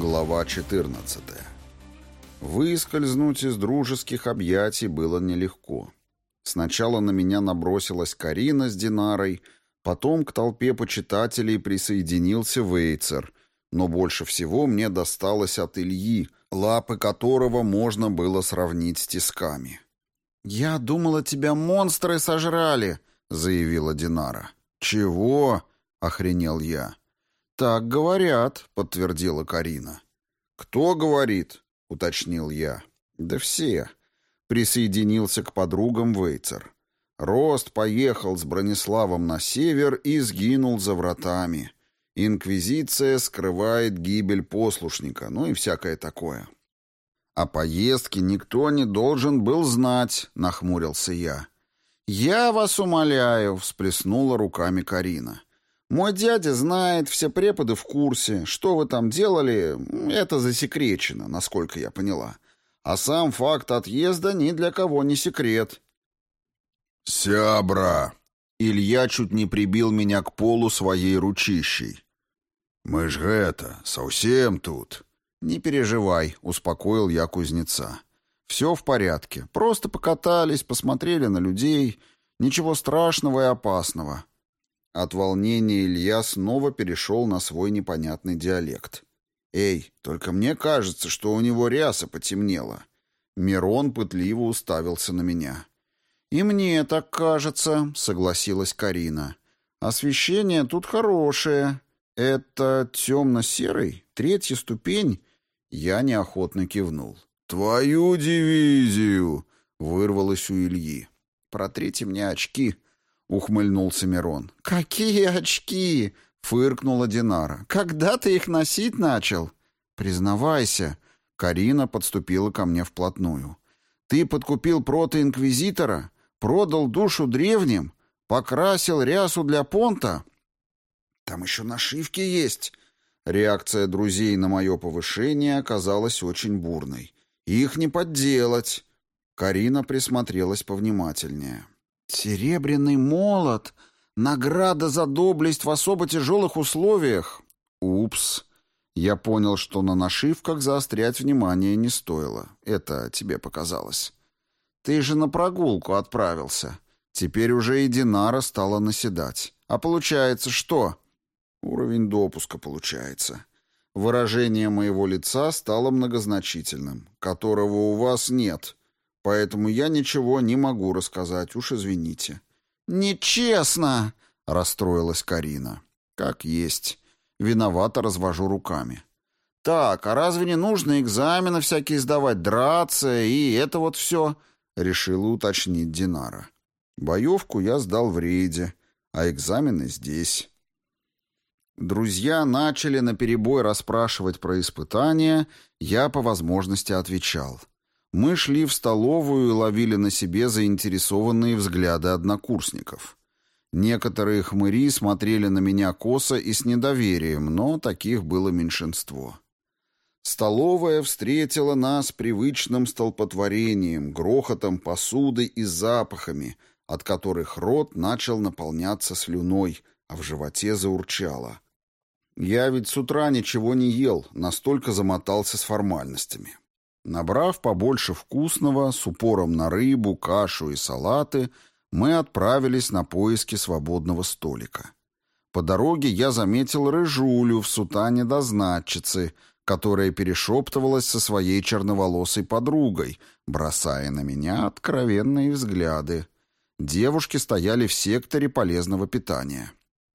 Глава 14. Выскользнуть из дружеских объятий было нелегко. Сначала на меня набросилась Карина с Динарой, потом к толпе почитателей присоединился Вейцер, но больше всего мне досталось от Ильи, лапы которого можно было сравнить с тисками. «Я думала, тебя монстры сожрали», — заявила Динара. «Чего?» — охренел я. «Так говорят», — подтвердила Карина. «Кто говорит?» — уточнил я. «Да все». Присоединился к подругам Вейцер. Рост поехал с Брониславом на север и сгинул за вратами. Инквизиция скрывает гибель послушника, ну и всякое такое. «О поездке никто не должен был знать», — нахмурился я. «Я вас умоляю», — всплеснула руками Карина. Мой дядя знает, все преподы в курсе. Что вы там делали, это засекречено, насколько я поняла. А сам факт отъезда ни для кого не секрет. «Сябра!» Илья чуть не прибил меня к полу своей ручищей. «Мы ж это, совсем тут». «Не переживай», — успокоил я кузнеца. «Все в порядке. Просто покатались, посмотрели на людей. Ничего страшного и опасного. От волнения Илья снова перешел на свой непонятный диалект. «Эй, только мне кажется, что у него ряса потемнела». Мирон пытливо уставился на меня. «И мне так кажется», — согласилась Карина. «Освещение тут хорошее. Это темно-серый? Третья ступень?» Я неохотно кивнул. «Твою дивизию!» — вырвалось у Ильи. «Протрите мне очки», ухмыльнулся Мирон. «Какие очки!» — фыркнула Динара. «Когда ты их носить начал?» «Признавайся». Карина подступила ко мне вплотную. «Ты подкупил протоинквизитора? Продал душу древним? Покрасил рясу для понта?» «Там еще нашивки есть». Реакция друзей на мое повышение оказалась очень бурной. «Их не подделать». Карина присмотрелась повнимательнее. Серебряный молот. Награда за доблесть в особо тяжелых условиях. Упс. Я понял, что на нашивках заострять внимание не стоило. Это тебе показалось. Ты же на прогулку отправился. Теперь уже и Динара стала наседать. А получается что? Уровень допуска получается. Выражение моего лица стало многозначительным, которого у вас нет. Поэтому я ничего не могу рассказать, уж извините». «Нечестно!» — расстроилась Карина. «Как есть. Виновато развожу руками». «Так, а разве не нужно экзамены всякие сдавать, драться и это вот все?» — решила уточнить Динара. «Боевку я сдал в рейде, а экзамены здесь». Друзья начали наперебой расспрашивать про испытания, я по возможности отвечал. Мы шли в столовую и ловили на себе заинтересованные взгляды однокурсников. Некоторые хмыри смотрели на меня косо и с недоверием, но таких было меньшинство. Столовая встретила нас привычным столпотворением, грохотом посуды и запахами, от которых рот начал наполняться слюной, а в животе заурчало. Я ведь с утра ничего не ел, настолько замотался с формальностями. Набрав побольше вкусного, с упором на рыбу, кашу и салаты, мы отправились на поиски свободного столика. По дороге я заметил рыжулю в сутане дознатчицы, которая перешептывалась со своей черноволосой подругой, бросая на меня откровенные взгляды. Девушки стояли в секторе полезного питания.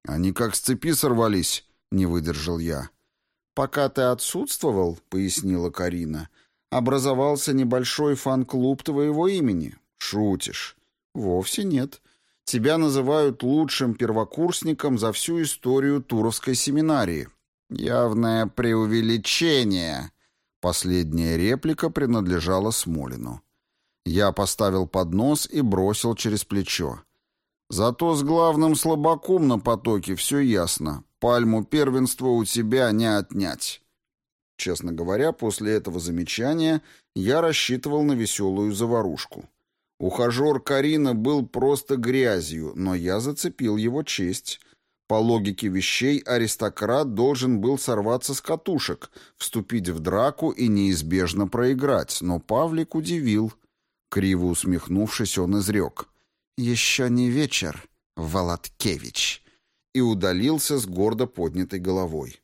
«Они как с цепи сорвались», — не выдержал я. «Пока ты отсутствовал», — пояснила Карина, — образовался небольшой фан-клуб твоего имени. Шутишь? Вовсе нет. Тебя называют лучшим первокурсником за всю историю Туровской семинарии. Явное преувеличение. Последняя реплика принадлежала Смолину. Я поставил поднос и бросил через плечо. Зато с главным слабаком на потоке все ясно. Пальму первенства у тебя не отнять. Честно говоря, после этого замечания я рассчитывал на веселую заварушку. Ухажер Карина был просто грязью, но я зацепил его честь. По логике вещей, аристократ должен был сорваться с катушек, вступить в драку и неизбежно проиграть, но Павлик удивил. Криво усмехнувшись, он изрек. «Еще не вечер, Володкевич!» и удалился с гордо поднятой головой.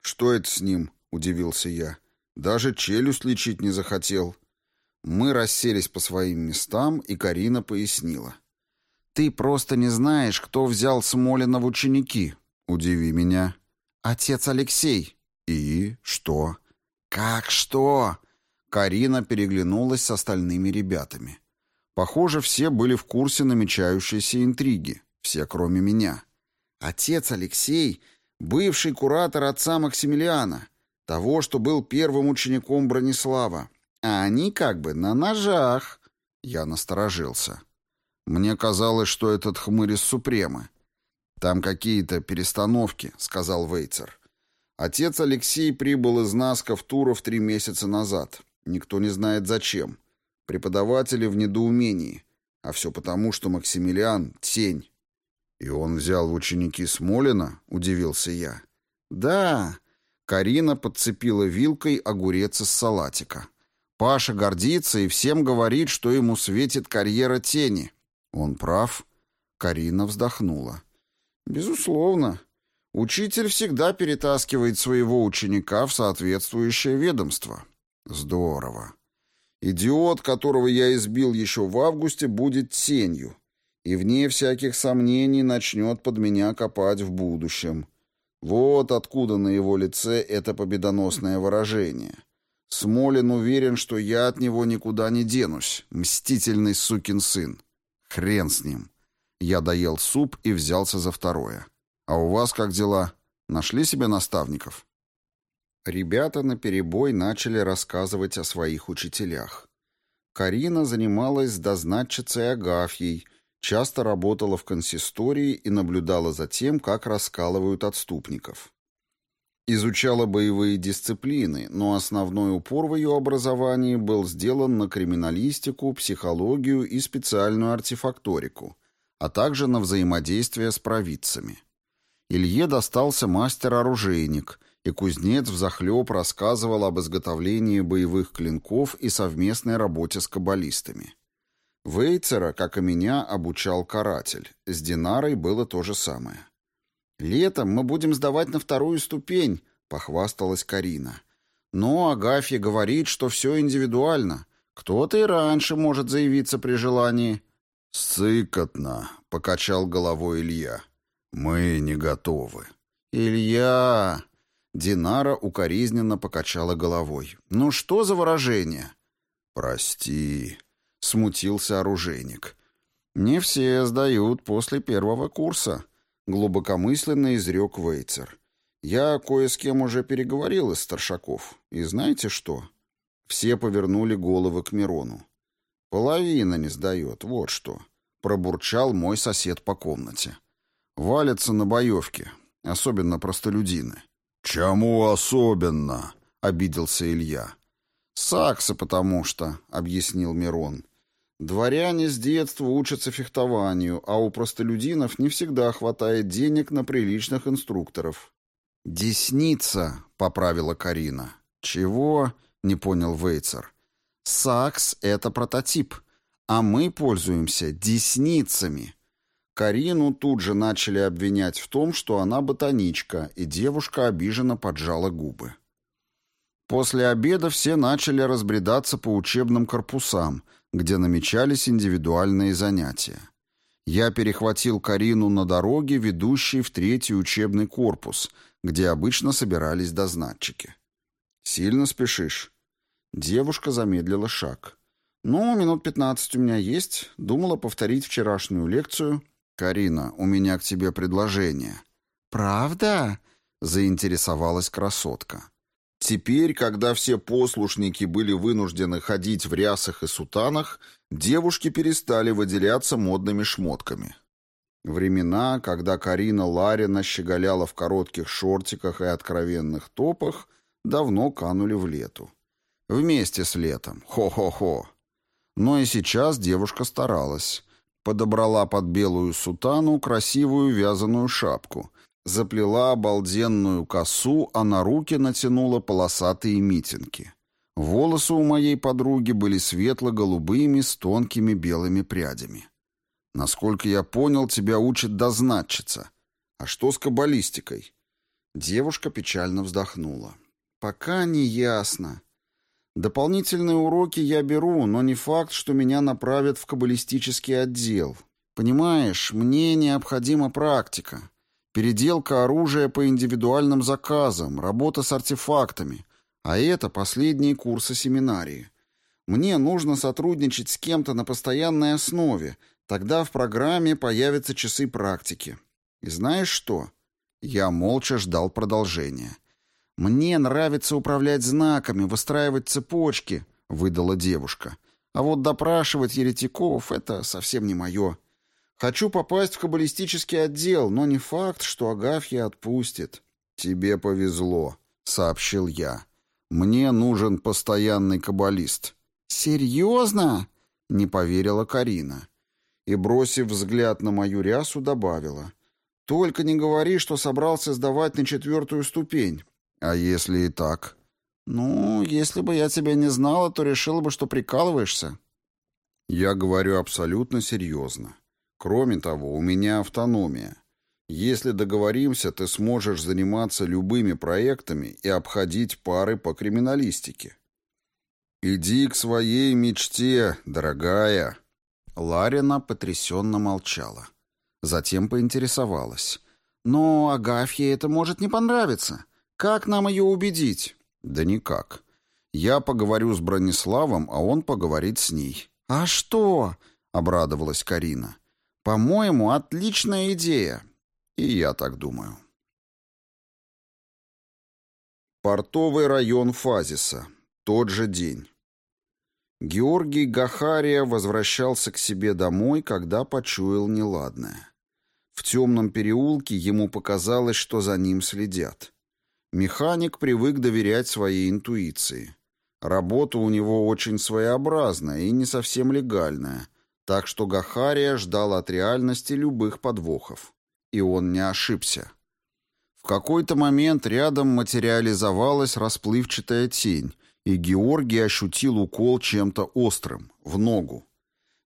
«Что это с ним?» — удивился я. «Даже челюсть лечить не захотел». Мы расселись по своим местам, и Карина пояснила. «Ты просто не знаешь, кто взял Смолина в ученики. Удиви меня». «Отец Алексей». «И что?» «Как что?» Карина переглянулась с остальными ребятами. Похоже, все были в курсе намечающейся интриги. Все, кроме меня. Отец Алексей — бывший куратор отца Максимилиана, того, что был первым учеником Бронислава. А они как бы на ножах. Я насторожился. Мне казалось, что этот хмырь из Супремы. Там какие-то перестановки, сказал Вейцер. Отец Алексей прибыл из Наска в Туров три месяца назад. Никто не знает зачем. Преподаватели в недоумении. А все потому, что Максимилиан — тень. «И он взял в ученики Смолина?» — удивился я. «Да». Карина подцепила вилкой огурец из салатика. Паша гордится и всем говорит, что ему светит карьера тени. Он прав. Карина вздохнула. Безусловно. Учитель всегда перетаскивает своего ученика в соответствующее ведомство. Здорово. Идиот, которого я избил еще в августе, будет тенью. И вне всяких сомнений начнет под меня копать в будущем. Вот откуда на его лице это победоносное выражение. Смолин уверен, что я от него никуда не денусь. Мстительный сукин сын. Хрен с ним. Я доел суп и взялся за второе. А у вас как дела? Нашли себе наставников? Ребята наперебой начали рассказывать о своих учителях. Карина занималась с дознатчицей Агафьей, часто работала в консистории и наблюдала за тем, как раскалывают отступников. Изучала боевые дисциплины, но основной упор в ее образовании был сделан на криминалистику, психологию и специальную артефакторику, а также на взаимодействие с провидцами. Илье достался мастер-оружейник, и кузнец взахлеб рассказывал об изготовлении боевых клинков и совместной работе с каббалистами. Вейцера, как и меня, обучал каратель. С Динарой было то же самое. «Летом мы будем сдавать на вторую ступень», — похвасталась Карина. «Но Агафья говорит, что все индивидуально. Кто-то и раньше может заявиться при желании». «Сыкотно», — покачал головой Илья. «Мы не готовы». «Илья...» Динара укоризненно покачала головой. «Ну что за выражение?» «Прости», — смутился оружейник. «Не все сдают после первого курса», Глубокомысленно изрек Вейцер. «Я кое с кем уже переговорил из старшаков. И знаете что?» Все повернули головы к Мирону. «Половина не сдает, вот что», — пробурчал мой сосед по комнате. «Валятся на боевке, особенно простолюдины». «Чему особенно?» — обиделся Илья. «Саксы, потому что», — объяснил Мирон. Дворяне с детства учатся фехтованию, а у простолюдинов не всегда хватает денег на приличных инструкторов. «Десница», — поправила Карина. «Чего?» — не понял Вейцер. «Сакс — это прототип, а мы пользуемся десницами». Карину тут же начали обвинять в том, что она ботаничка, и девушка обиженно поджала губы. После обеда все начали разбредаться по учебным корпусам, где намечались индивидуальные занятия. Я перехватил Карину на дороге, ведущей в третий учебный корпус, где обычно собирались дознатчики. «Сильно спешишь?» Девушка замедлила шаг. «Ну, минут пятнадцать у меня есть. Думала повторить вчерашнюю лекцию». «Карина, у меня к тебе предложение». «Правда?» — заинтересовалась красотка. Теперь, когда все послушники были вынуждены ходить в рясах и сутанах, девушки перестали выделяться модными шмотками. Времена, когда Карина Ларина щеголяла в коротких шортиках и откровенных топах, давно канули в лету. Вместе с летом. Хо-хо-хо. Но и сейчас девушка старалась. подобрала под белую сутану красивую вязаную шапку, заплела обалденную косу, а на руки натянула полосатые митинги. Волосы у моей подруги были светло-голубыми с тонкими белыми прядями. Насколько я понял, тебя учат дозначиться. А что с каббалистикой? Девушка печально вздохнула. Пока не ясно. Дополнительные уроки я беру, но не факт, что меня направят в каббалистический отдел. Понимаешь, мне необходима практика. Переделка оружия по индивидуальным заказам, работа с артефактами. А это последние курсы семинарии. Мне нужно сотрудничать с кем-то на постоянной основе, тогда в программе появятся часы практики. И знаешь что? Я молча ждал продолжения. «Мне нравится управлять знаками, выстраивать цепочки», — выдала девушка. «А вот допрашивать еретиков — это совсем не мое. Хочу попасть в каббалистический отдел, но не факт, что Агафья отпустит». «Тебе повезло», — сообщил я. «Мне нужен постоянный каббалист». «Серьезно?» — не поверила Карина. И, бросив взгляд на мою рясу, добавила. «Только не говори, что собрался сдавать на четвертую ступень. А если и так? Ну, если бы я тебя не знала, то решила бы, что прикалываешься. Я говорю абсолютно серьезно. Кроме того, у меня автономия. Если договоримся, ты сможешь заниматься любыми проектами и обходить пары по криминалистике. Иди к своей мечте, дорогая. Ларина потрясенно молчала. Затем поинтересовалась. Но Агафье это может не понравиться. Как нам ее убедить? Да никак. Я поговорю с Брониславом, а он поговорит с ней. А что? Обрадовалась Карина. По-моему, отличная идея. И я так думаю. Портовый район Фазиса. Тот же день. Георгий Гахария возвращался к себе домой, когда почуял неладное. В темном переулке ему показалось, что за ним следят. Механик привык доверять своей интуиции. Работа у него очень своеобразная и не совсем легальная, так что Гахария ждал от реальности любых подвохов. И он не ошибся. В какой-то момент рядом материализовалась расплывчатая тень, и Георгий ощутил укол чем-то острым, в ногу.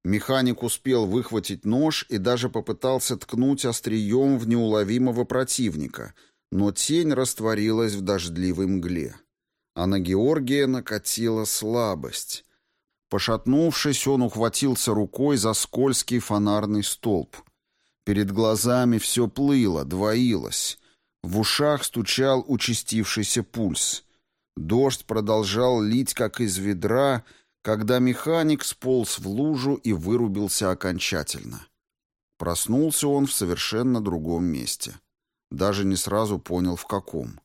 Механик успел выхватить нож и даже попытался ткнуть острием в неуловимого противника — но тень растворилась в дождливой мгле. А на Георгия накатила слабость. Пошатнувшись, он ухватился рукой за скользкий фонарный столб. Перед глазами все плыло, двоилось. В ушах стучал участившийся пульс. Дождь продолжал лить, как из ведра, когда механик сполз в лужу и вырубился окончательно. Проснулся он в совершенно другом месте. Даже не сразу понял, в каком.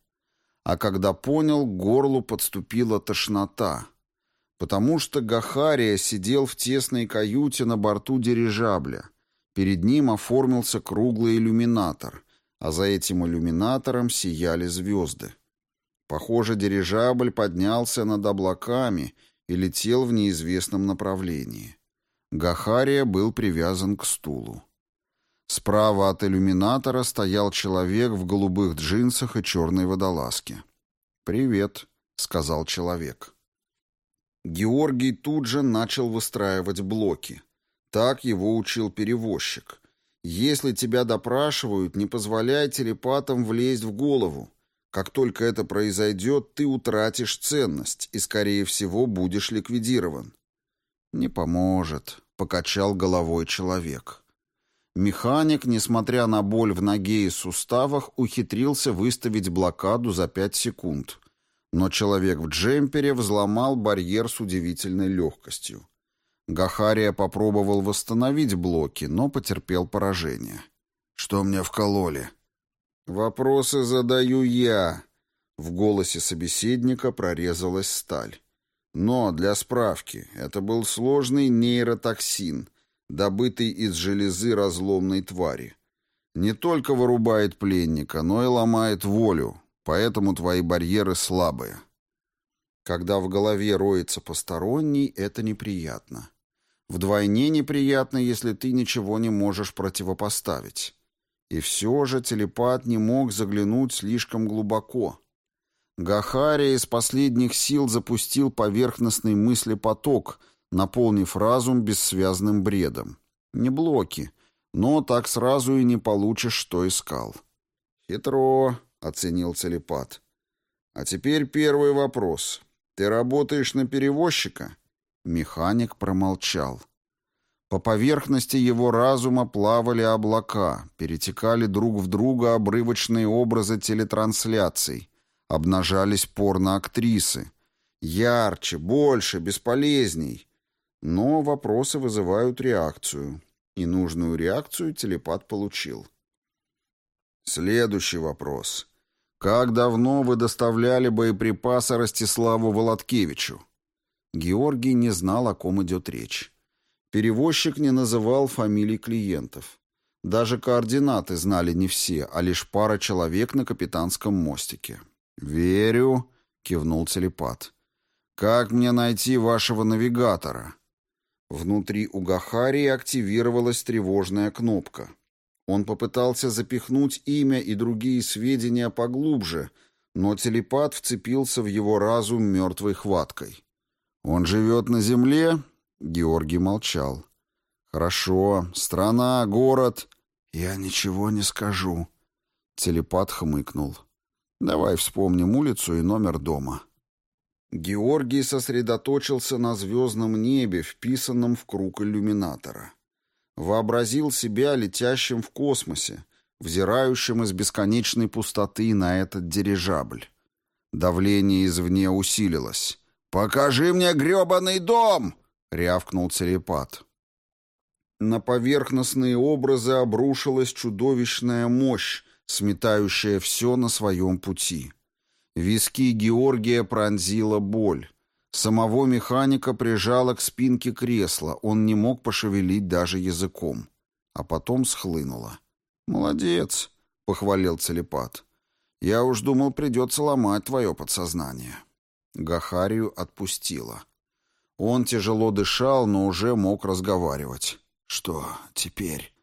А когда понял, к горлу подступила тошнота. Потому что Гахария сидел в тесной каюте на борту дирижабля. Перед ним оформился круглый иллюминатор, а за этим иллюминатором сияли звезды. Похоже, дирижабль поднялся над облаками и летел в неизвестном направлении. Гахария был привязан к стулу. Справа от иллюминатора стоял человек в голубых джинсах и черной водолазке. «Привет», — сказал человек. Георгий тут же начал выстраивать блоки. Так его учил перевозчик. «Если тебя допрашивают, не позволяй телепатам влезть в голову. Как только это произойдет, ты утратишь ценность и, скорее всего, будешь ликвидирован». «Не поможет», — покачал головой человек. Механик, несмотря на боль в ноге и суставах, ухитрился выставить блокаду за пять секунд. Но человек в джемпере взломал барьер с удивительной легкостью. Гахария попробовал восстановить блоки, но потерпел поражение. «Что мне вкололи?» «Вопросы задаю я». В голосе собеседника прорезалась сталь. Но, для справки, это был сложный нейротоксин — добытый из железы разломной твари. Не только вырубает пленника, но и ломает волю, поэтому твои барьеры слабые. Когда в голове роется посторонний, это неприятно. Вдвойне неприятно, если ты ничего не можешь противопоставить. И все же телепат не мог заглянуть слишком глубоко. Гахария из последних сил запустил поверхностный мыслепоток, наполнив разум бессвязным бредом. Не блоки, но так сразу и не получишь, что искал. «Хитро», — оценил телепат. «А теперь первый вопрос. Ты работаешь на перевозчика?» Механик промолчал. По поверхности его разума плавали облака, перетекали друг в друга обрывочные образы телетрансляций, обнажались порноактрисы. Ярче, больше, бесполезней. Но вопросы вызывают реакцию. И нужную реакцию телепат получил. Следующий вопрос. Как давно вы доставляли боеприпасы Ростиславу Володкевичу? Георгий не знал, о ком идет речь. Перевозчик не называл фамилий клиентов. Даже координаты знали не все, а лишь пара человек на капитанском мостике. «Верю», — кивнул телепат. «Как мне найти вашего навигатора?» Внутри у Гахарии активировалась тревожная кнопка. Он попытался запихнуть имя и другие сведения поглубже, но телепат вцепился в его разум мертвой хваткой. «Он живет на Земле?» Георгий молчал. «Хорошо. Страна, город...» «Я ничего не скажу». Телепат хмыкнул. «Давай вспомним улицу и номер дома». Георгий сосредоточился на звездном небе, вписанном в круг иллюминатора. Вообразил себя летящим в космосе, взирающим из бесконечной пустоты на этот дирижабль. Давление извне усилилось. «Покажи мне грёбаный дом!» — рявкнул телепат. На поверхностные образы обрушилась чудовищная мощь, сметающая все на своем пути. Виски Георгия пронзила боль. Самого механика прижало к спинке кресла, он не мог пошевелить даже языком. А потом схлынуло. «Молодец», — похвалил телепат. «Я уж думал, придется ломать твое подсознание». Гахарию отпустило. Он тяжело дышал, но уже мог разговаривать. «Что теперь?»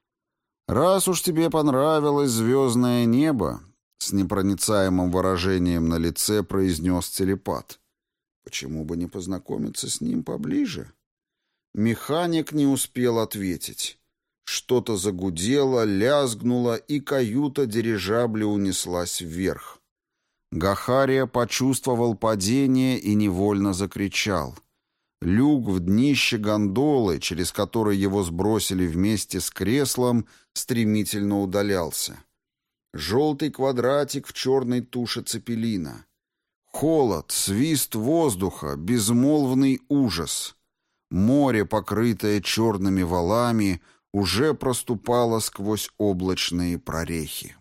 «Раз уж тебе понравилось звездное небо, с непроницаемым выражением на лице произнес телепат. Почему бы не познакомиться с ним поближе? Механик не успел ответить. Что-то загудело, лязгнуло, и каюта дирижабля унеслась вверх. Гахария почувствовал падение и невольно закричал. Люк в днище гондолы, через который его сбросили вместе с креслом, стремительно удалялся. Желтый квадратик в черной туше цепелина. Холод, свист воздуха, безмолвный ужас. Море, покрытое черными валами, уже проступало сквозь облачные прорехи.